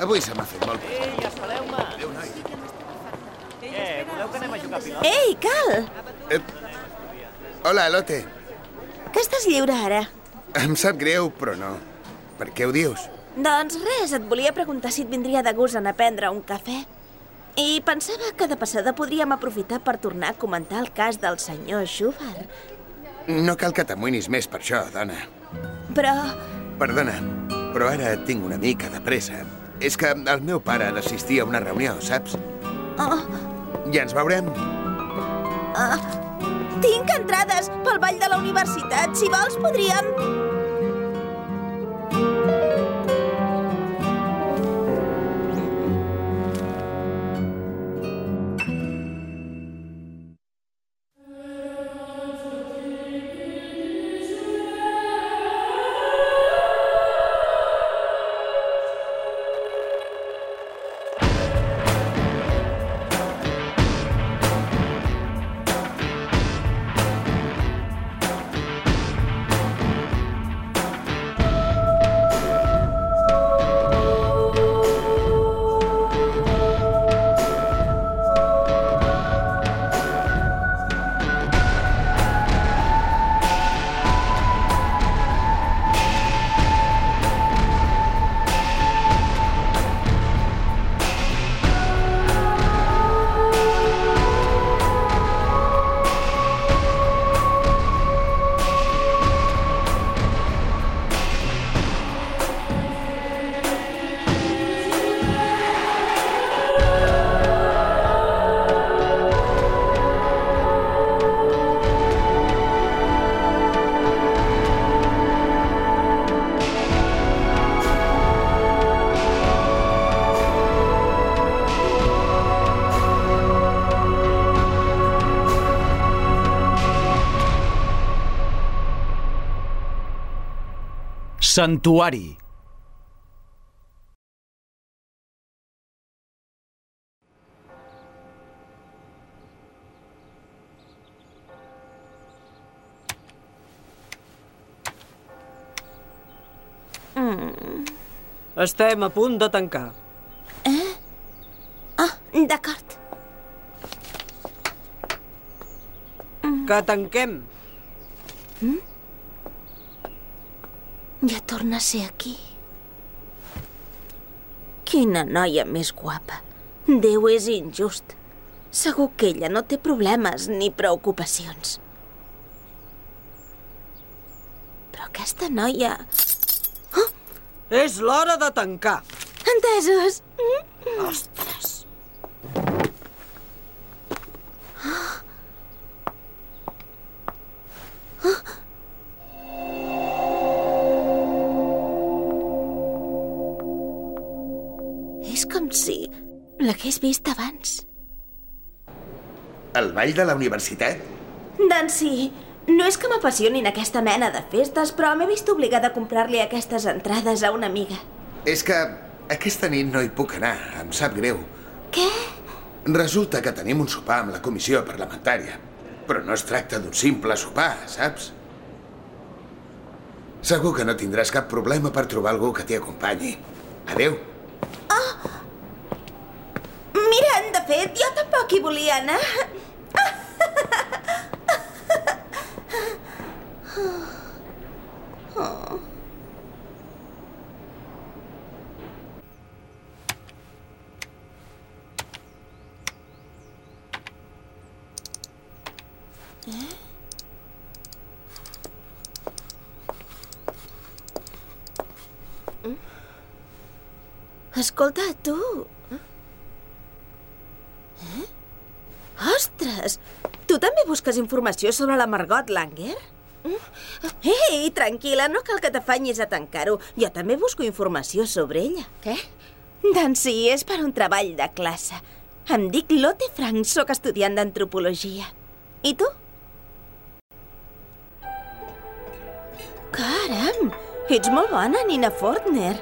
Avui se m'ha fet molt pesat. Ei, espereu-me! Adéu, noi. Què, voleu que anem a jugar a pilota? Ei, Cal! Eh, hola, Lotte. Que estàs lliure ara? Em sap greu, però no. Per què ho dius? Doncs res, et volia preguntar si et vindria de gust anar a prendre un cafè. I pensava que de passada podríem aprofitar per tornar a comentar el cas del senyor Schubert. No cal que t'amoïnis més per això, dona. Però... Perdona, però ara tinc una mica de pressa. És que el meu pare ha d'assistir a una reunió, saps? Oh, Ja ens veurem. tinc entrades pel ball de la universitat. Si vols, podríem... Santuari. Estem a punt de tancar. Ah, d'acord. Que tanquem. Ja torna a ser aquí. Quina noia més guapa. Déu és injust. Segur que ella no té problemes ni preocupacions. Però aquesta noia... És l'hora de tancar. Entesos? Ostres. Abans. El ball de la universitat? Doncs sí, no és que m'apassionin aquesta mena de festes, però m'he vist obligada a comprar-li aquestes entrades a una amiga. És que aquesta nit no hi puc anar, em sap greu. Què? Resulta que tenim un sopar amb la comissió parlamentària, però no es tracta d'un simple sopar, saps? Segur que no tindràs cap problema per trobar algú que t'hi acompanyi. Adeu. Mira, de fet, hi volia anar. Escolta, tu... Eh? Ostres! Tu també busques informació sobre la Margot Langer? Ei, tranquil·la, no cal que t'afanyis a tancar-ho. Jo també busco informació sobre ella. Què? Doncs sí, és per un treball de classe. Em dic Lotte Frank, sóc estudiant d'antropologia. I tu? Caram! Ets molt bona, Nina Fortner.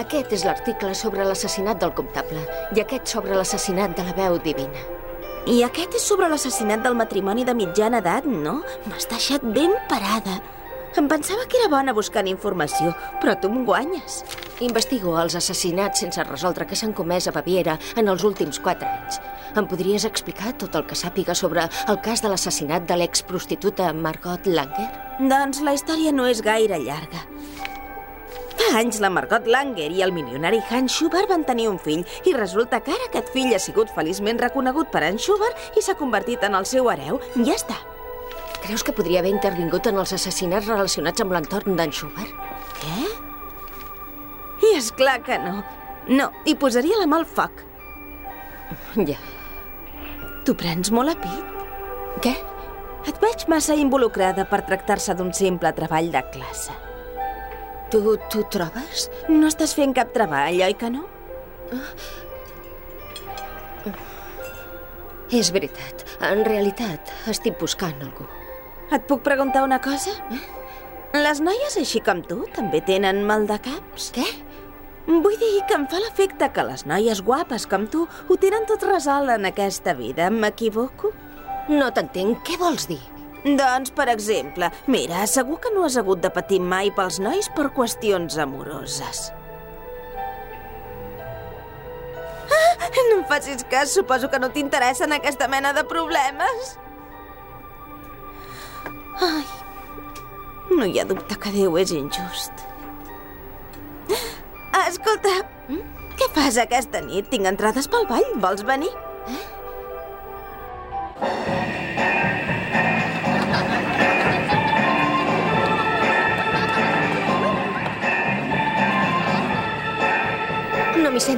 Aquest és l'article sobre l'assassinat del comptable i aquest sobre l'assassinat de la veu divina. I aquest és sobre l'assassinat del matrimoni de mitjana edat, no? M'has deixat ben parada. Em pensava que era bona buscant informació, però tu em guanyes. Investigo els assassinats sense resoldre que s'han comès a Baviera en els últims quatre anys. Em podries explicar tot el que sàpiga sobre el cas de l'assassinat de l'exprostituta Margot Langer? Doncs la història no és gaire llarga. Anys la Margot Langer i el milionari Hans Schubert van tenir un fill i resulta que ara aquest fill ha sigut feliçment reconegut per en Schubert i s'ha convertit en el seu hereu. Ja està. Creus que podria haver intervingut en els assassinats relacionats amb l'entorn d'en Schubert? Què? I és clar que no. No, hi posaria la mà al foc. Ja. T'ho prens molt a pit? Què? Et veig massa involucrada per tractar-se d'un simple treball de classe. Tu, tu trobes? No estàs fent cap treball, oi que no? És veritat. En realitat, estic buscant algú. Et puc preguntar una cosa? Les noies així com tu també tenen mal de caps? Què? Vull dir que em fa l'efecte que les noies guapes com tu ho tenen tot resolt en aquesta vida. M'equivoco? No t'entenc. Què vols dir? Doncs, per exemple, mira, segur que no has hagut de patir mai pels nois per qüestions amoroses. Ah, no em facis cas, suposo que no t'interessen aquesta mena de problemes. Ai, no hi ha dubte que Déu és injust. Escolta, què fas aquesta nit? Tinc entrades pel ball. Vols venir? No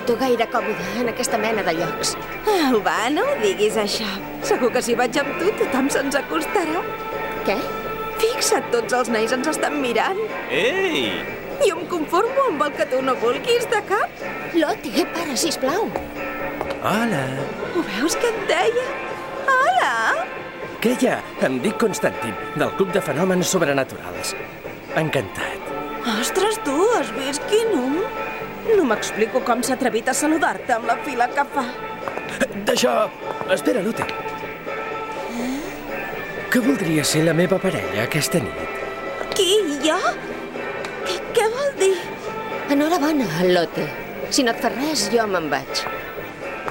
sento gaire còmoda en aquesta mena de llocs. Au, va, no ho diguis, això. Segur que si vaig amb tu, tothom se'ns acostarà. Què? Fixa't, tots els nois ens estan mirant. Ei! Jo em conformo amb el que tu no vulguis, de cap. Lotte, para, sisplau. Hola. Ho veus que et deia? Hola! Què hi ha? Em dic Constantin, del Club de Fenòmens Sobrenaturals. Encantat. Ostres, tu, has vist quin un? No m'explico com s'ha atrevit a saludar-te amb la fila que fa. D'això... Espera, Lute. Que voldria ser la meva parella aquesta nit? Qui, jo? Què, què vol dir? Enhorabona, Lotte. Si no et fa res, jo me'n vaig.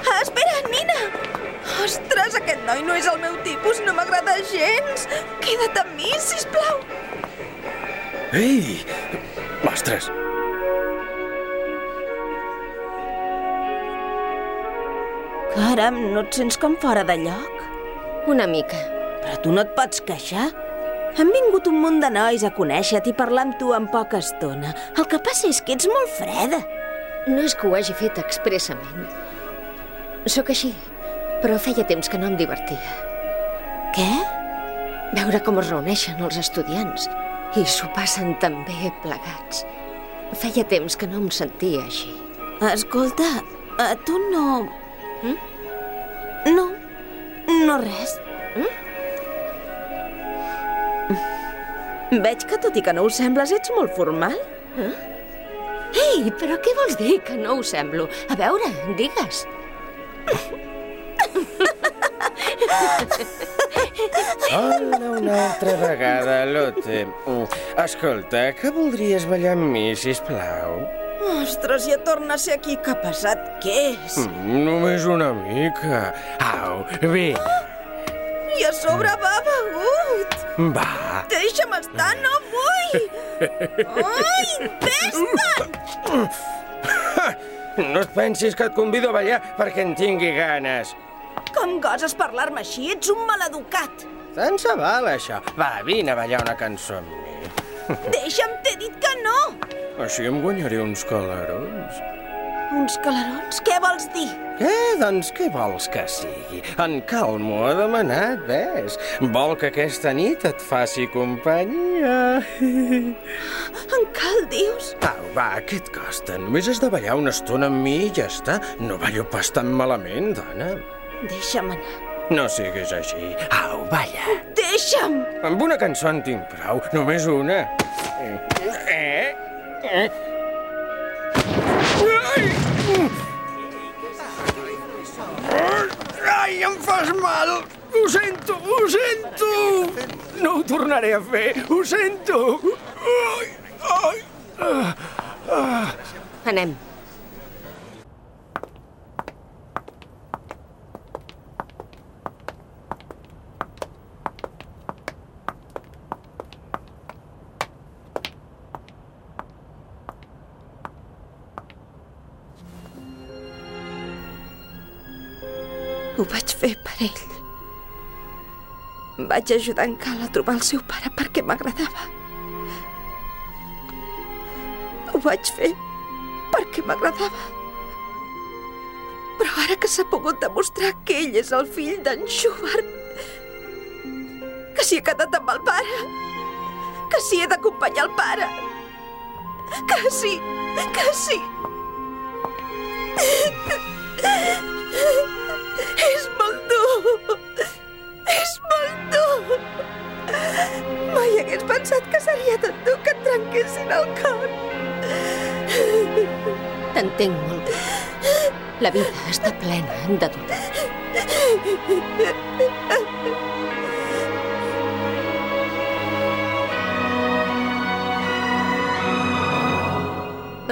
Ah, espera, Nina! Ostres, aquest noi no és el meu tipus, no m'agrada gens. Queda't amb mi, sisplau. Ei! Ostres! Caram, no et sents com fora de lloc? Una mica. Però tu no et pots queixar? Han vingut un munt de nois a conèixer-te i parlar amb tu en poca estona. El que passa és que ets molt freda. No és que ho hagi fet expressament. Sóc així, però feia temps que no em divertia. Què? Veure com es reuneixen els estudiants i s'ho passen tan bé plegats. Feia temps que no em sentia així. Escolta, a tu no... Mm? No, no res. Mm? Veig que tot i que no ho sembles, ets molt formal. Ei, però què vols dir que no ho semblo? A veure, digues. Hola una altra vegada, Lotte. Mm, Escolta, que voldries ballar amb mi, sisplau? Ostres, ja torna a ser aquí. Que pesat que és. Mm, Només una mica. Au, vine. I a sobre va begut. Va. Deixa'm estar, no vull. Ai, vés-te'n! No et pensis que et convido a ballar perquè en tingui ganes. Com goses parlar-me així? Ets un maleducat. Tant se val, això. Va, vine a ballar una cançó amb mi. Deixa'm, t'he dit que no. Així em guanyaré uns calarons. Uns calarons? Què vols dir? Què? Doncs què vols que sigui? En Calmo ha demanat, ves? Vol que aquesta nit et faci companyia. En Cal, dius? Au, va, què et costa? Només has de ballar una estona amb mi i ja està. No ballo pas tan malament, dona. Deixa'm anar. No siguis així. Au, balla. Deixa'm! Amb una cançó en tinc prou, només una. Eh? Ai, em fas mal! Ho sento, ho sento! No ho tornaré a fer, ho sento! Ai, ai! Ah, ah. Anem. Vaig ajudar en Cal a trobar el seu pare perquè m'agradava. Ho vaig fer perquè m'agradava. Però ara que s'ha pogut demostrar que ell és el fill d'en Schubert, que s'hi ha quedat amb el pare, que s'hi he d'acompanyar el pare, que sí, que sí. És molt dur. Dur. Mai hagués pensat que seria tan dur que et trenquessin el cor. T'entenc molt. La vida està plena de dolor.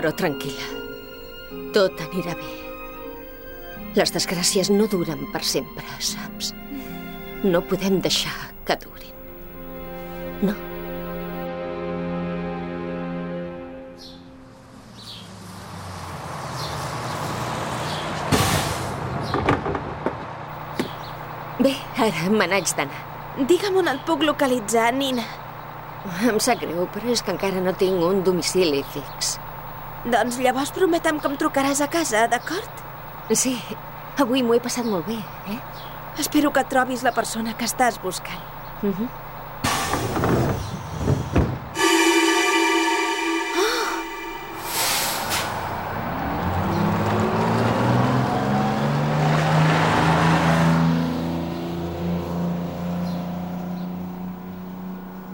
Però tranquil·la. Tot anirà bé. Les desgràcies no duren per sempre, saps? No podem deixar que durin. No. Bé, ara me n'haig d'anar. Digue'm on et puc localitzar, Nina. Em sap greu, però és que encara no tinc un domicili fix. Doncs llavors prometem que em trucaràs a casa, d'acord? Sí, avui m'ho he passat molt bé, eh? Espero que trobis la persona que estàs buscant.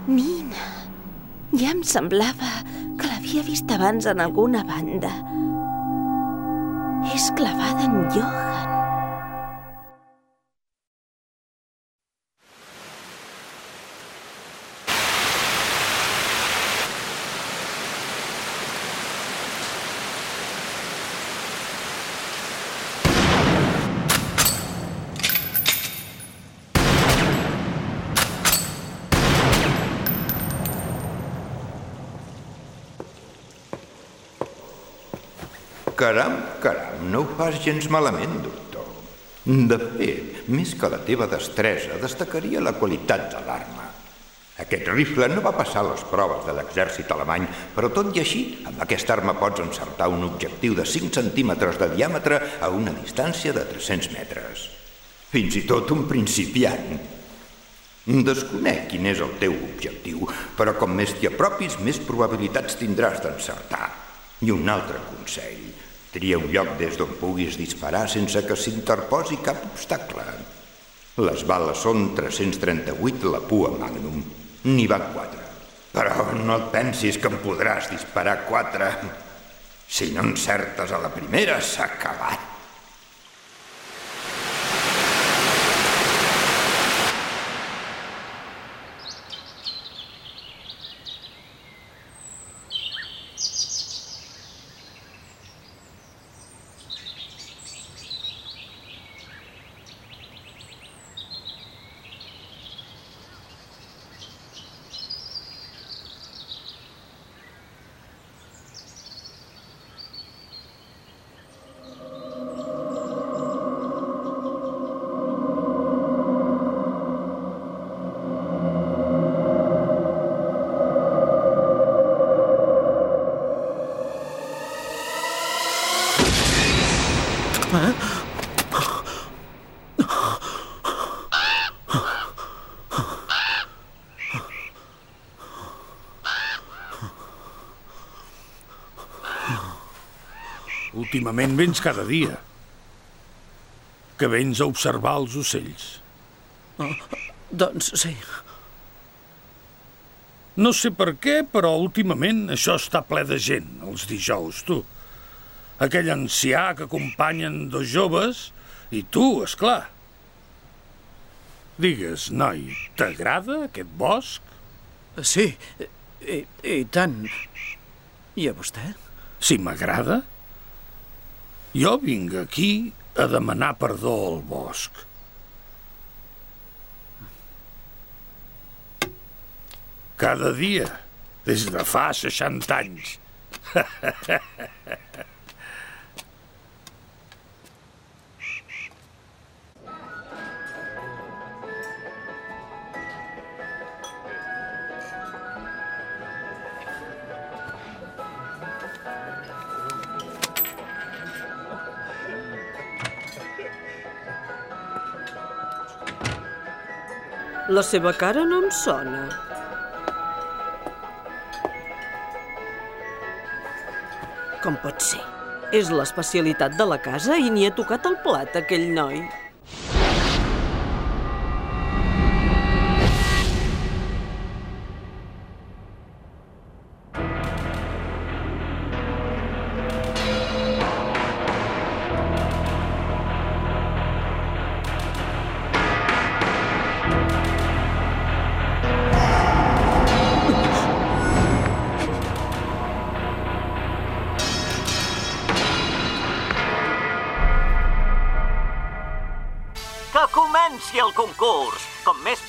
Nina. Ja em semblava que l'havia vist abans en alguna banda. És clavada en Johan. Caram, caram, no ho fas gens malament, doctor. De fet, més que la teva destresa, destacaria la qualitat de l'arma. Aquest rifle no va passar les proves de l'exèrcit alemany, però tot i així, amb aquesta arma pots encertar un objectiu de 5 centímetres de diàmetre a una distància de 300 metres. Fins i tot un principiant. Desconec quin és el teu objectiu, però com més t'hi apropis, més probabilitats tindràs d'encertar. I un altre consell. Tria un lloc des d'on puguis disparar sense que s'interposi cap obstacle. Les bales són 338 la pua magnum. N'hi van quatre. Però no et pensis que em podràs disparar quatre. Si no encertes a la primera, s'ha acabat. Últimament vens cada dia. Que vens a observar els ocells. Doncs sí. No sé per què, però últimament això està ple de gent, els dijous, tu. Aquell ancià que acompanyen dos joves i tu, és clar. Digues, noi, t'agrada aquest bosc? Sí, i, i tant. I a vostè? Si m'agrada, Jo vinc aquí a demanar perdó al bosc. Cada dia, des de fa 60 anys. La seva cara no em sona. Com pot ser? És l'especialitat de la casa i ni ha tocat el plat, aquell noi.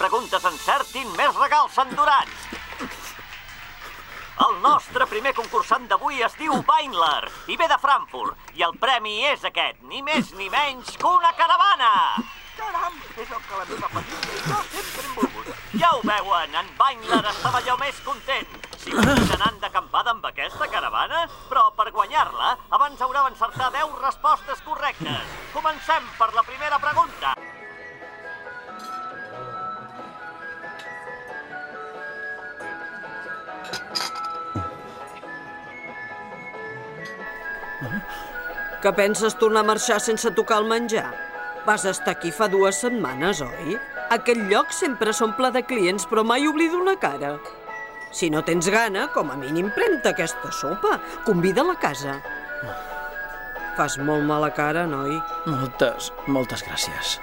Preguntes encertin, més regals s'enduran! El nostre primer concursant d'avui es diu Weinler i ve de Frankfurt. I el premi és aquest, ni més ni menys que una caravana! Caram, és el que la meva i jo sempre hem volgut. Ja ho veuen, en Weinler estava allò més content. Si anant d'acampada amb aquesta caravana, però per guanyar-la, abans haureu d'encertar 10 respostes correctes. Comencem per la primera pregunta. Que penses tornar a marxar sense tocar el menjar? Vas estar aquí fa dues setmanes, oi? Aquest lloc sempre s'omple de clients, però mai oblido una cara. Si no tens gana, com a mínim pren-te aquesta sopa. Convida a la casa. Fas molt mala cara, noi. Moltes, moltes gràcies.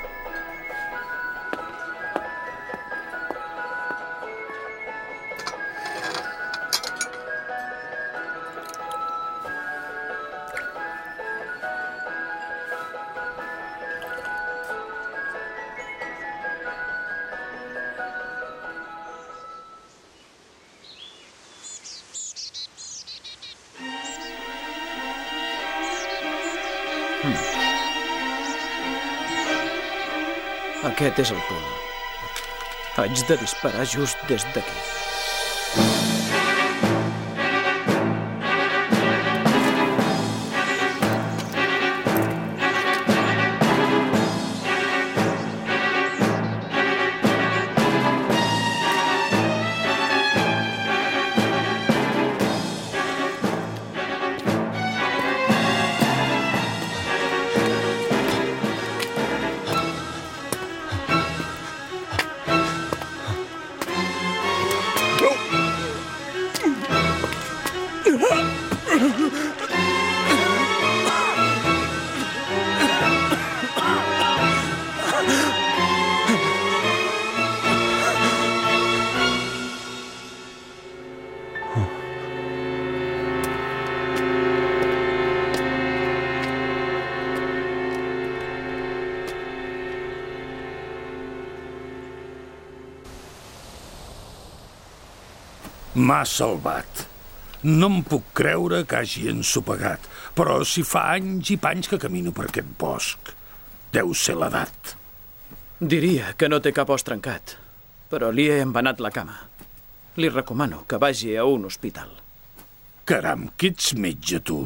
Aquest és el punt. Haig de disparar just des d'aquí. M'ha salvat. No em puc creure que hagi ensopegat, però si fa anys i panys que camino per aquest bosc. Deu ser l'edat. Diria que no té cap os trencat, però li he embenat la cama. Li recomano que vagi a un hospital. Caram, que ets metge, tu.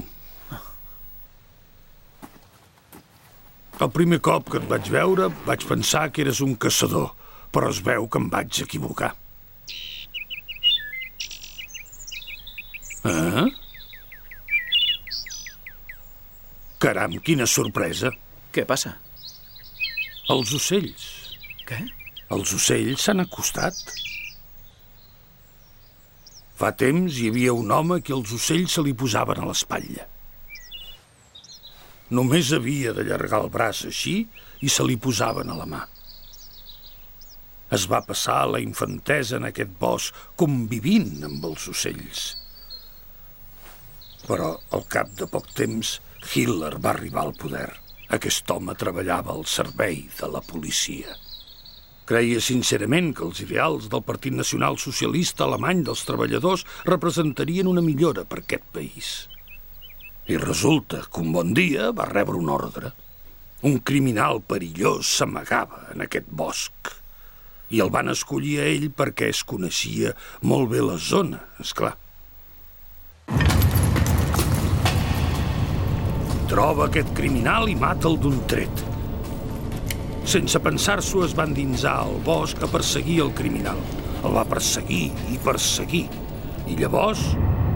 El primer cop que et vaig veure vaig pensar que eres un caçador, però es veu que em vaig equivocar. Ah? Caram, quina sorpresa. Què passa? Els ocells. Què? Els ocells s'han acostat. Fa temps hi havia un home que els ocells se li posaven a l'espatlla. Només havia d'allargar el braç així i se li posaven a la mà. Es va passar la infantesa en aquest bosc convivint amb els ocells. Però al cap de poc temps Hitler va arribar al poder, aquest home treballava al servei de la policia. Creia sincerament que els ideals del Partit Nacional Socialista Alemany dels Treballadors representarien una millora per aquest país. I resulta que un bon dia va rebre un ordre. Un criminal perillós s'amagava en aquest bosc. I el van escollir a ell perquè es coneixia molt bé la zona, és clar. Troba aquest criminal i mata'l d'un tret. Sense pensar-s'ho es van dinsar al bosc a perseguir el criminal. El va perseguir i perseguir. I llavors,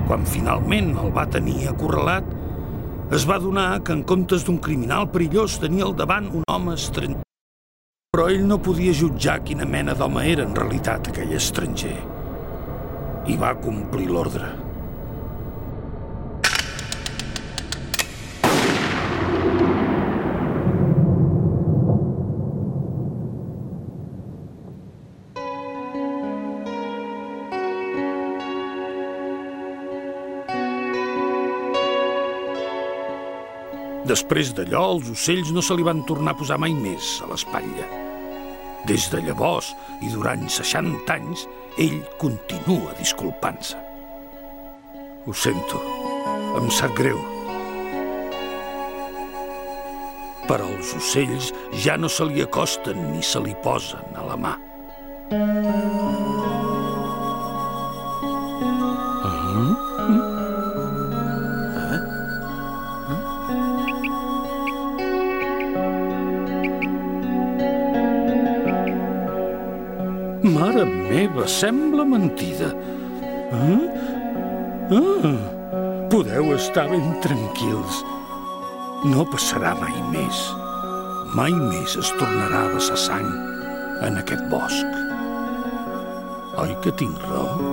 quan finalment el va tenir acorralat, es va donar que en comptes d'un criminal perillós tenia al davant un home estranger. Però ell no podia jutjar quina mena d'home era en realitat aquell estranger. I va complir l'ordre. Després d'allò, els ocells no se li van tornar a posar mai més a l'espatlla. Des de llavors, i durant 60 anys, ell continua disculpant-se. Ho sento, em sap greu. Però els ocells ja no se li acosten ni se li posen a la mà. Mare meva, sembla mentida. Ah? Ah, podeu estar ben tranquils. No passarà mai més. Mai més es tornarà a vessar sang en aquest bosc. Oi que tinc raó?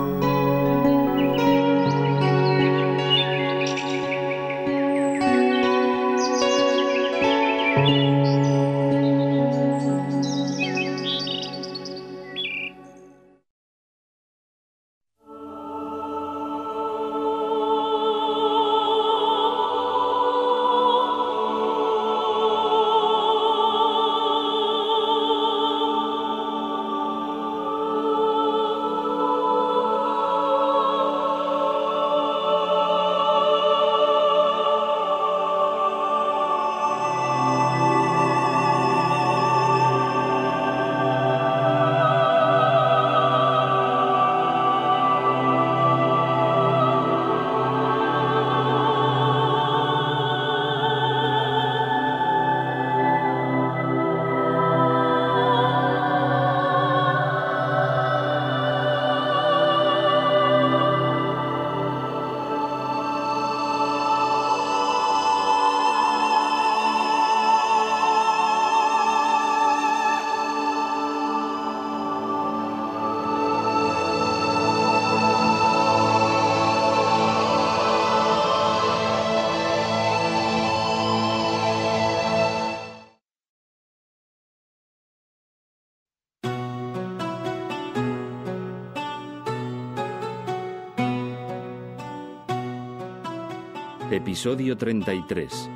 Episodio 33.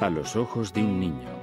A los ojos de un niño.